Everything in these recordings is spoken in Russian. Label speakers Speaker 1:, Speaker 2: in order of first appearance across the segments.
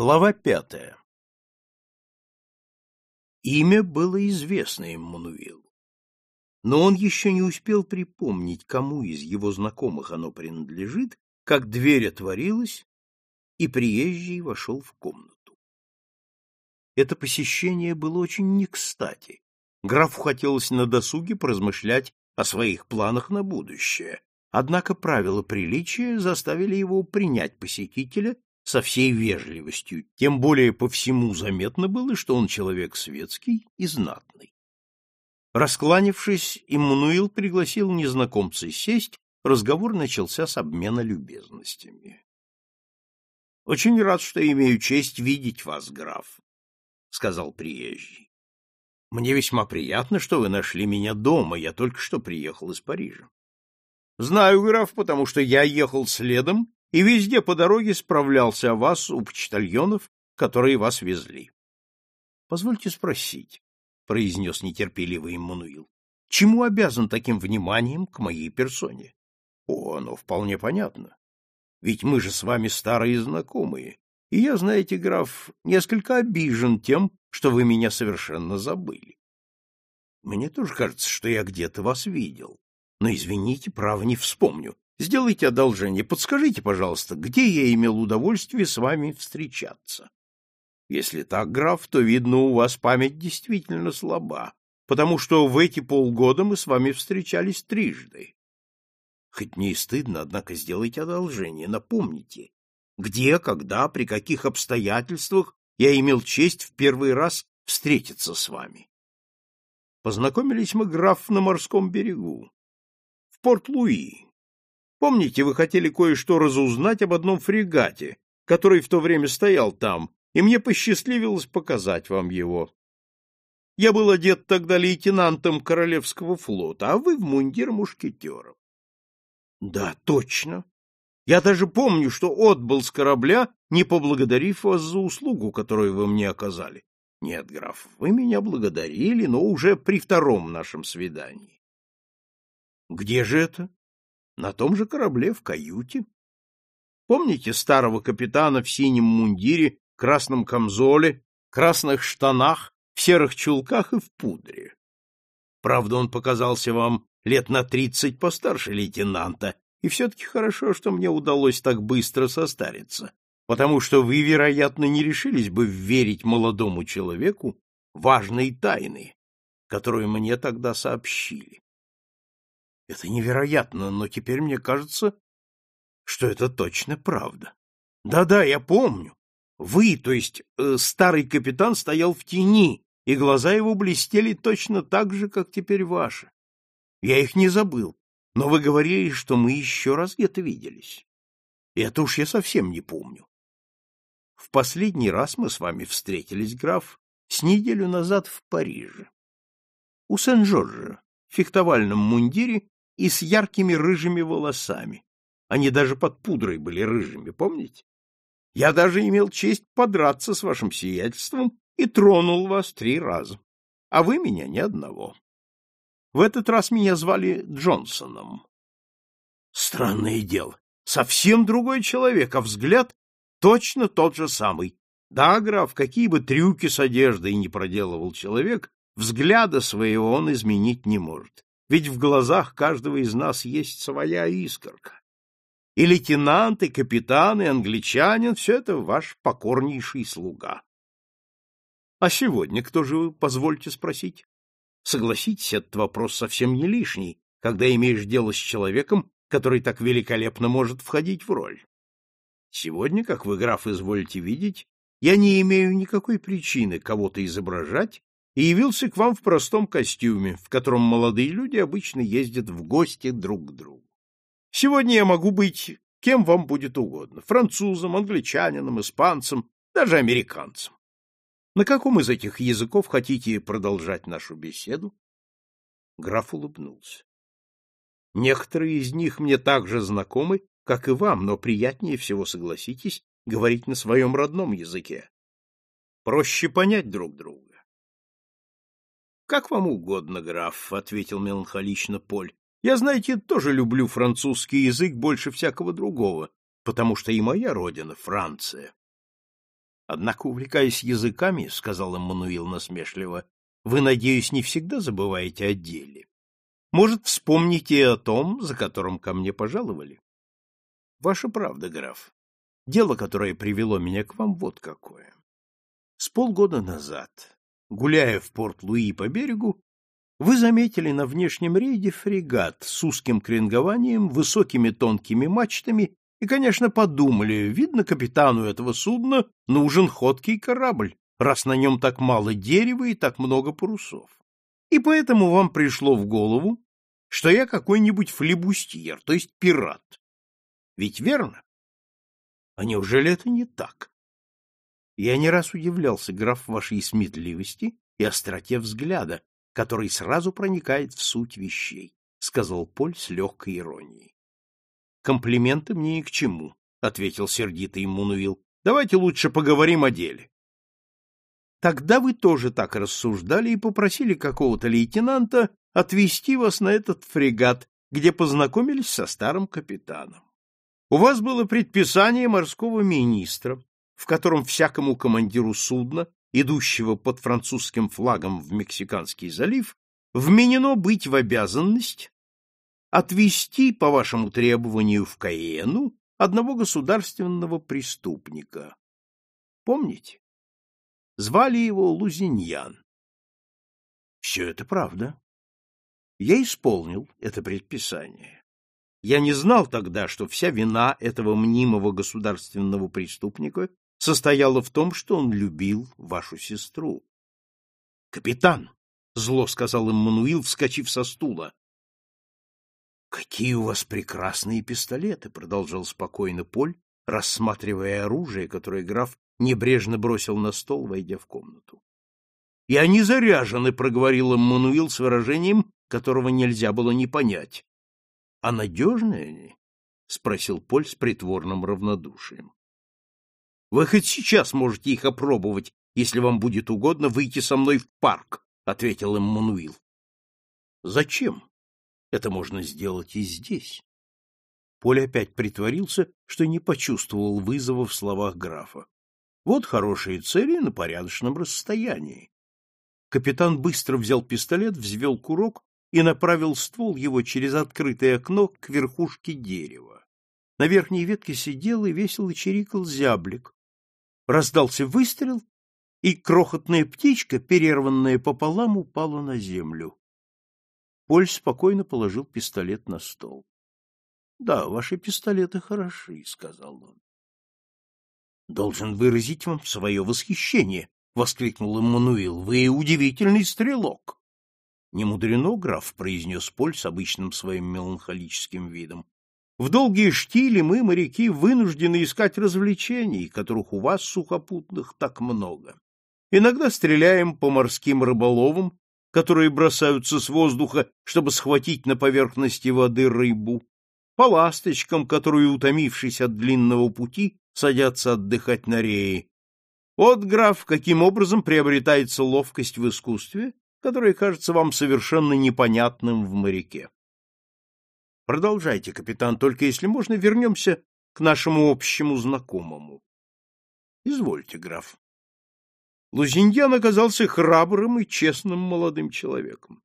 Speaker 1: Глава пятая Имя было известно Эммануилу, но он еще не успел припомнить, кому из его знакомых оно принадлежит, как дверь отворилась, и приезжий вошел в комнату. Это посещение было очень не кстати. Графу хотелось на досуге поразмышлять о своих планах на будущее, однако правила приличия заставили его принять посетителя со всей вежливостью, тем более по всему заметно было, что он человек светский и знатный. Раскланившись, Иммануил пригласил незнакомца сесть, разговор начался с обмена любезностями. — Очень рад, что имею честь видеть вас, граф, — сказал приезжий. — Мне весьма приятно, что вы нашли меня дома, я только что приехал из Парижа. — Знаю, граф, потому что я ехал следом и везде по дороге справлялся о вас у почтальонов, которые вас везли. — Позвольте спросить, — произнес нетерпеливый Иммануил, — чему обязан таким вниманием к моей персоне? — О, оно вполне понятно. Ведь мы же с вами старые знакомые, и я, знаете, граф, несколько обижен тем, что вы меня совершенно забыли. Мне тоже кажется, что я где-то вас видел, но, извините, право не вспомню. Сделайте одолжение, подскажите, пожалуйста, где я имел удовольствие с вами встречаться? Если так, граф, то, видно, у вас память действительно слаба, потому что в эти полгода мы с вами встречались трижды. Хоть мне и стыдно, однако сделайте одолжение, напомните, где, когда, при каких обстоятельствах я имел честь в первый раз встретиться с вами. Познакомились мы, граф, на морском берегу, в Порт-Луи, Помните, вы хотели кое-что разузнать об одном фрегате, который в то время стоял там, и мне посчастливилось показать вам его. Я был одет тогда лейтенантом Королевского флота, а вы в мундир мушкетеров. Да, точно. Я даже помню, что отбыл с корабля, не поблагодарив вас за услугу, которую вы мне оказали. Нет, граф, вы меня благодарили, но уже при втором нашем свидании. Где же это? На том же корабле в каюте. Помните старого капитана в синем мундире, красном камзоле, красных штанах, в серых чулках и в пудре? Правда, он показался вам лет на тридцать постарше лейтенанта, и все-таки хорошо, что мне удалось так быстро состариться, потому что вы, вероятно, не решились бы верить молодому человеку важной тайны, которую мне тогда сообщили. Это невероятно, но теперь мне кажется, что это точно правда. Да-да, я помню. Вы, то есть э, старый капитан, стоял в тени, и глаза его блестели точно так же, как теперь ваши. Я их не забыл, но вы говорили, что мы еще раз где-то виделись. И это уж я совсем не помню. В последний раз мы с вами встретились, граф, с неделю назад в Париже. У Сен-Жоржа, в фехтовальном мундире и с яркими рыжими волосами. Они даже под пудрой были рыжими, помните? Я даже имел честь подраться с вашим сиятельством и тронул вас три раза, а вы меня ни одного. В этот раз меня звали Джонсоном. Странное дело, совсем другой человек, а взгляд точно тот же самый. Да, граф, какие бы трюки с одеждой не проделывал человек, взгляда своего он изменить не может ведь в глазах каждого из нас есть своя искорка. И лейтенант, и капитан, и англичанин — все это ваш покорнейший слуга. А сегодня кто же вы, позвольте спросить? Согласитесь, этот вопрос совсем не лишний, когда имеешь дело с человеком, который так великолепно может входить в роль. Сегодня, как вы, граф, изволите видеть, я не имею никакой причины кого-то изображать и явился к вам в простом костюме, в котором молодые люди обычно ездят в гости друг к другу. Сегодня я могу быть кем вам будет угодно — французом, англичанином, испанцем, даже американцем. На каком из этих языков хотите продолжать нашу беседу? Граф улыбнулся. Некоторые из них мне так же знакомы, как и вам, но приятнее всего, согласитесь, говорить на своем родном языке. Проще понять друг друга. Как вам угодно, граф, ответил меланхолично Поль. Я, знаете, тоже люблю французский язык больше всякого другого, потому что и моя родина Франция. Однако, увлекаясь языками, — сказал Эммануил насмешливо, — вы, надеюсь, не всегда забываете о деле. Может, вспомните и о том, за которым ко мне пожаловали? Ваша правда, граф. Дело, которое привело меня к вам, вот какое. С полгода назад, гуляя в Порт-Луи по берегу, вы заметили на внешнем рейде фрегат с узким кренгованием, высокими тонкими мачтами и, конечно, подумали, видно, капитану этого судна нужен ходкий корабль, раз на нем так мало дерева и так много парусов. И поэтому вам пришло в голову, что я какой-нибудь флебустьер, то есть пират. Ведь верно? А неужели это не так? Я не раз удивлялся, граф, вашей сметливости и остроте взгляда, который сразу проникает в суть вещей, — сказал Поль с легкой иронией. — Комплименты мне ни к чему, — ответил сердитый Мунуил. — Давайте лучше поговорим о деле. Тогда вы тоже так рассуждали и попросили какого-то лейтенанта отвезти вас на этот фрегат, где познакомились со старым капитаном. У вас было предписание морского министра, в котором всякому командиру судна, идущего под французским флагом в Мексиканский залив, вменено быть в обязанность отвезти по вашему требованию в Каену одного государственного преступника. Помните? Звали его Лузиньян. Все это правда. Я исполнил это предписание. Я не знал тогда, что вся вина этого мнимого государственного преступника состояла в том, что он любил вашу сестру. — Капитан! — зло сказал им Мануил, вскочив со стула. — Какие у вас прекрасные пистолеты! — продолжал спокойно Поль, рассматривая оружие, которое граф небрежно бросил на стол, войдя в комнату. — И они заряжены, — проговорил Мануил с выражением, которого нельзя было не понять. — А надежные они? — спросил Поль с притворным равнодушием. Вы хоть сейчас можете их опробовать, если вам будет угодно выйти со мной в парк, — ответил им Мануил. — Зачем? Это можно сделать и здесь. Поль опять притворился, что не почувствовал вызова в словах графа. Вот хорошие цели на порядочном расстоянии. Капитан быстро взял пистолет, взвел курок и направил ствол его через открытое окно к верхушке дерева. На верхней ветке сидел и весело чирикал зяблик, Раздался выстрел, и крохотная птичка, перерванная пополам, упала на землю. Поль спокойно положил пистолет на стол. — Да, ваши пистолеты хороши, — сказал он. — Должен выразить вам свое восхищение, — воскликнул Эммануил. — Вы удивительный стрелок. — Не мудрено, граф, — произнес Поль с обычным своим меланхолическим видом. В долгие штили мы, моряки, вынуждены искать развлечений, которых у вас, сухопутных, так много. Иногда стреляем по морским рыболовам, которые бросаются с воздуха, чтобы схватить на поверхности воды рыбу, по ласточкам, которые, утомившись от длинного пути, садятся отдыхать на рее. Вот, граф, каким образом приобретается ловкость в искусстве, которая кажется вам совершенно непонятным в моряке. Продолжайте, капитан, только если можно, вернемся к нашему общему знакомому. Извольте, граф. Лузиньян оказался храбрым и честным молодым человеком.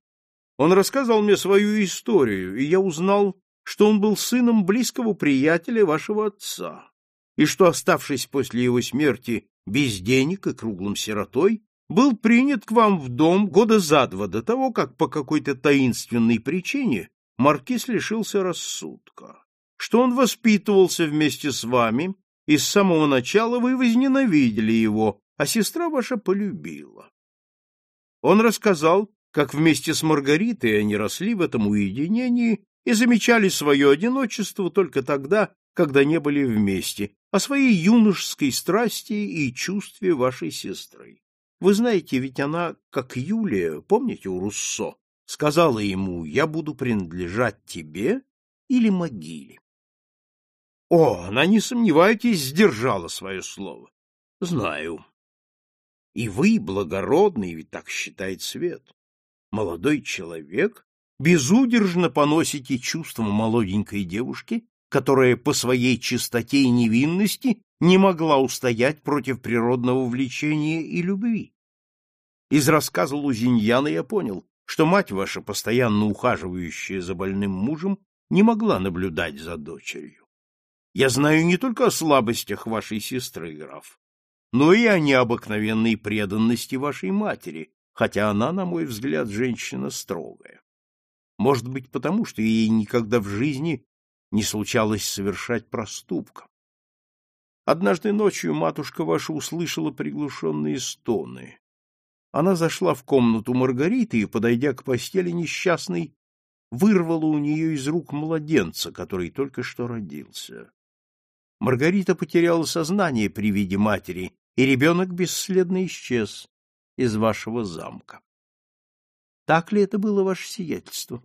Speaker 1: Он рассказал мне свою историю, и я узнал, что он был сыном близкого приятеля вашего отца, и что, оставшись после его смерти без денег и круглым сиротой, был принят к вам в дом года за два до того, как по какой-то таинственной причине маркиз лишился рассудка, что он воспитывался вместе с вами, и с самого начала вы возненавидели его, а сестра ваша полюбила. Он рассказал, как вместе с Маргаритой они росли в этом уединении и замечали свое одиночество только тогда, когда не были вместе, о своей юношеской страсти и чувстве вашей сестры. Вы знаете, ведь она, как Юлия, помните у Руссо, сказала ему, я буду принадлежать тебе или могиле. О, она, не сомневайтесь, сдержала свое слово. Знаю. И вы, благородный, ведь так считает свет, молодой человек, безудержно поносите чувства молоденькой девушки, которая по своей чистоте и невинности не могла устоять против природного влечения и любви. Из рассказа Лузиньяна я понял, что мать ваша, постоянно ухаживающая за больным мужем, не могла наблюдать за дочерью. Я знаю не только о слабостях вашей сестры, граф, но и о необыкновенной преданности вашей матери, хотя она, на мой взгляд, женщина строгая. Может быть, потому что ей никогда в жизни не случалось совершать проступка. Однажды ночью матушка ваша услышала приглушенные стоны. Она зашла в комнату Маргариты и, подойдя к постели несчастной, вырвала у нее из рук младенца, который только что родился. Маргарита потеряла сознание при виде матери и ребенок бесследно исчез из вашего замка. Так ли это было ваше сиятельство?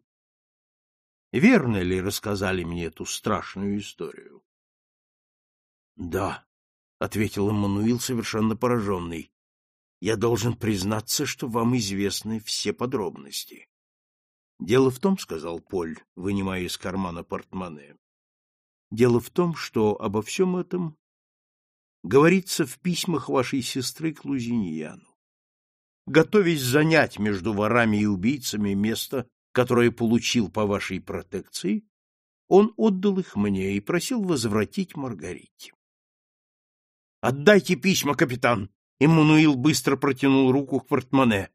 Speaker 1: Верно ли рассказали мне эту страшную историю? — Да, — ответил Эммануил, совершенно пораженный. — Я должен признаться, что вам известны все подробности. — Дело в том, — сказал Поль, вынимая из кармана портмоне, — дело в том, что обо всем этом говорится в письмах вашей сестры к Лузиньяну. Готовясь занять между ворами и убийцами место, которое получил по вашей протекции, он отдал их мне и просил возвратить Маргарите. «Отдайте письма, капитан!» Эммануил быстро протянул руку к портмоне.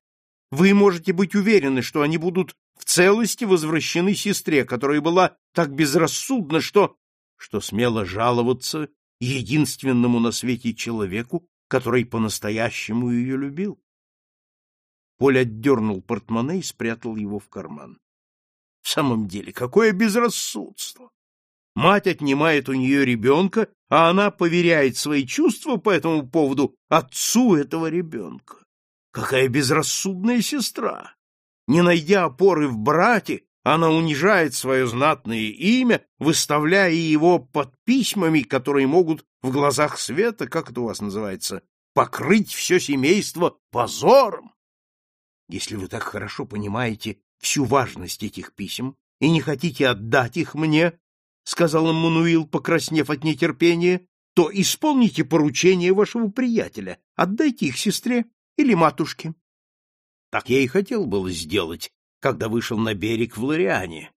Speaker 1: «Вы можете быть уверены, что они будут в целости возвращены сестре, которая была так безрассудна, что... что смела жаловаться единственному на свете человеку, который по-настоящему ее любил. Поль отдернул портмоне и спрятал его в карман. В самом деле, какое безрассудство! Мать отнимает у нее ребенка, а она поверяет свои чувства по этому поводу отцу этого ребенка. Какая безрассудная сестра! Не найдя опоры в брате, она унижает свое знатное имя, выставляя его под письмами, которые могут в глазах света, как это у вас называется, покрыть все семейство позором. Если вы так хорошо понимаете всю важность этих писем и не хотите отдать их мне, — сказал Эммануил, покраснев от нетерпения, — то исполните поручение вашего приятеля, отдайте их сестре или матушке. Так я и хотел было сделать, когда вышел на берег в Лориане.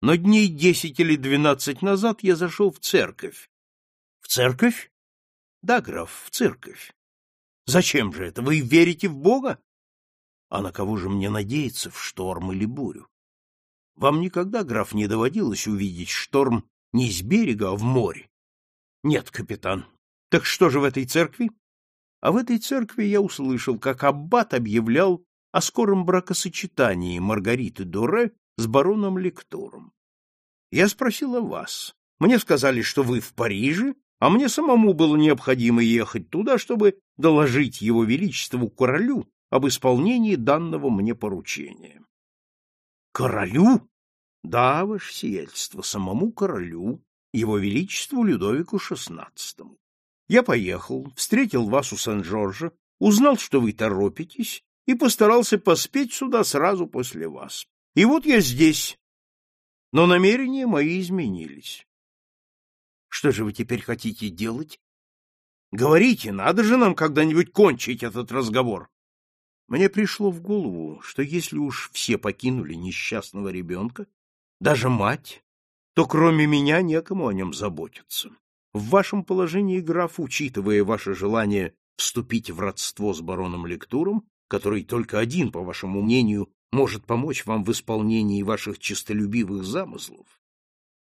Speaker 1: Но дней десять или двенадцать назад я зашел в церковь. — В церковь? — Да, граф, в церковь. — Зачем же это? Вы верите в Бога? — А на кого же мне надеяться, в шторм или бурю? Вам никогда, граф, не доводилось увидеть шторм не с берега, а в море? — Нет, капитан. Так что же в этой церкви? А в этой церкви я услышал, как аббат объявлял о скором бракосочетании Маргариты Дуре с бароном Лектором. Я спросил о вас. Мне сказали, что вы в Париже, а мне самому было необходимо ехать туда, чтобы доложить его величеству королю об исполнении данного мне поручения. Королю? Да, ваше сиятельство, самому королю, его величеству Людовику XVI. Я поехал, встретил вас у Сен-Жоржа, узнал, что вы торопитесь, и постарался поспеть сюда сразу после вас. И вот я здесь. Но намерения мои изменились. Что же вы теперь хотите делать? Говорите, надо же нам когда-нибудь кончить этот разговор. Мне пришло в голову, что если уж все покинули несчастного ребенка, даже мать, то кроме меня некому о нем заботиться. В вашем положении, граф, учитывая ваше желание вступить в родство с бароном Лектуром, который только один, по вашему мнению, может помочь вам в исполнении ваших честолюбивых замыслов,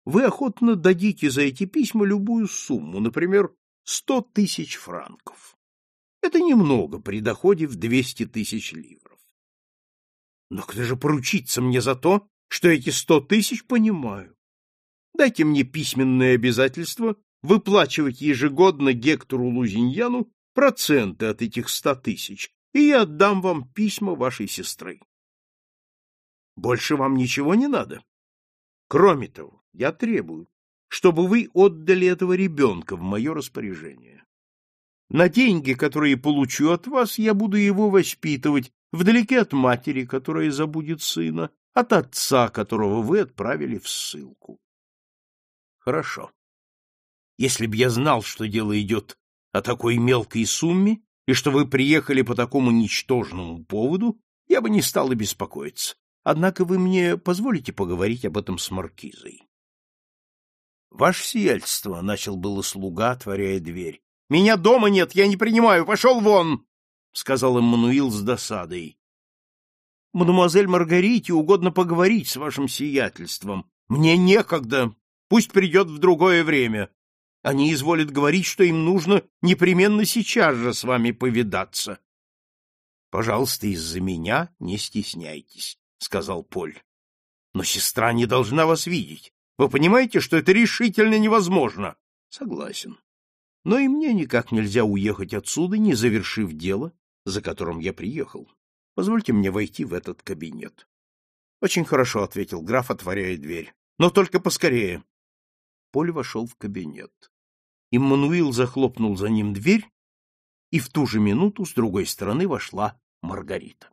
Speaker 1: вы охотно дадите за эти письма любую сумму, например, сто тысяч франков. Это немного при доходе в двести тысяч ливров. Но кто же поручится мне за то, что эти сто тысяч понимаю? Дайте мне письменное обязательство выплачивать ежегодно Гектору Лузиньяну проценты от этих ста тысяч, и я отдам вам письма вашей сестры. Больше вам ничего не надо. Кроме того, я требую, чтобы вы отдали этого ребенка в мое распоряжение. На деньги, которые получу от вас, я буду его воспитывать вдалеке от матери, которая забудет сына, от отца, которого вы отправили в ссылку. Хорошо. Если б я знал, что дело идет о такой мелкой сумме, и что вы приехали по такому ничтожному поводу, я бы не стал и беспокоиться. Однако вы мне позволите поговорить об этом с маркизой. — Ваше сиятельство, — начал было слуга, отворяя дверь. — Меня дома нет, я не принимаю, пошел вон! — сказал Эммануил с досадой. — Мадемуазель Маргарите угодно поговорить с вашим сиятельством. Мне некогда, пусть придет в другое время. Они изволят говорить, что им нужно непременно сейчас же с вами повидаться. — Пожалуйста, из-за меня не стесняйтесь, — сказал Поль. — Но сестра не должна вас видеть. Вы понимаете, что это решительно невозможно? — Согласен. Но и мне никак нельзя уехать отсюда, не завершив дело, за которым я приехал. Позвольте мне войти в этот кабинет. — Очень хорошо, — ответил граф, отворяя дверь. — Но только поскорее. Поль вошел в кабинет. Иммануил захлопнул за ним дверь, и в ту же минуту с другой стороны вошла Маргарита.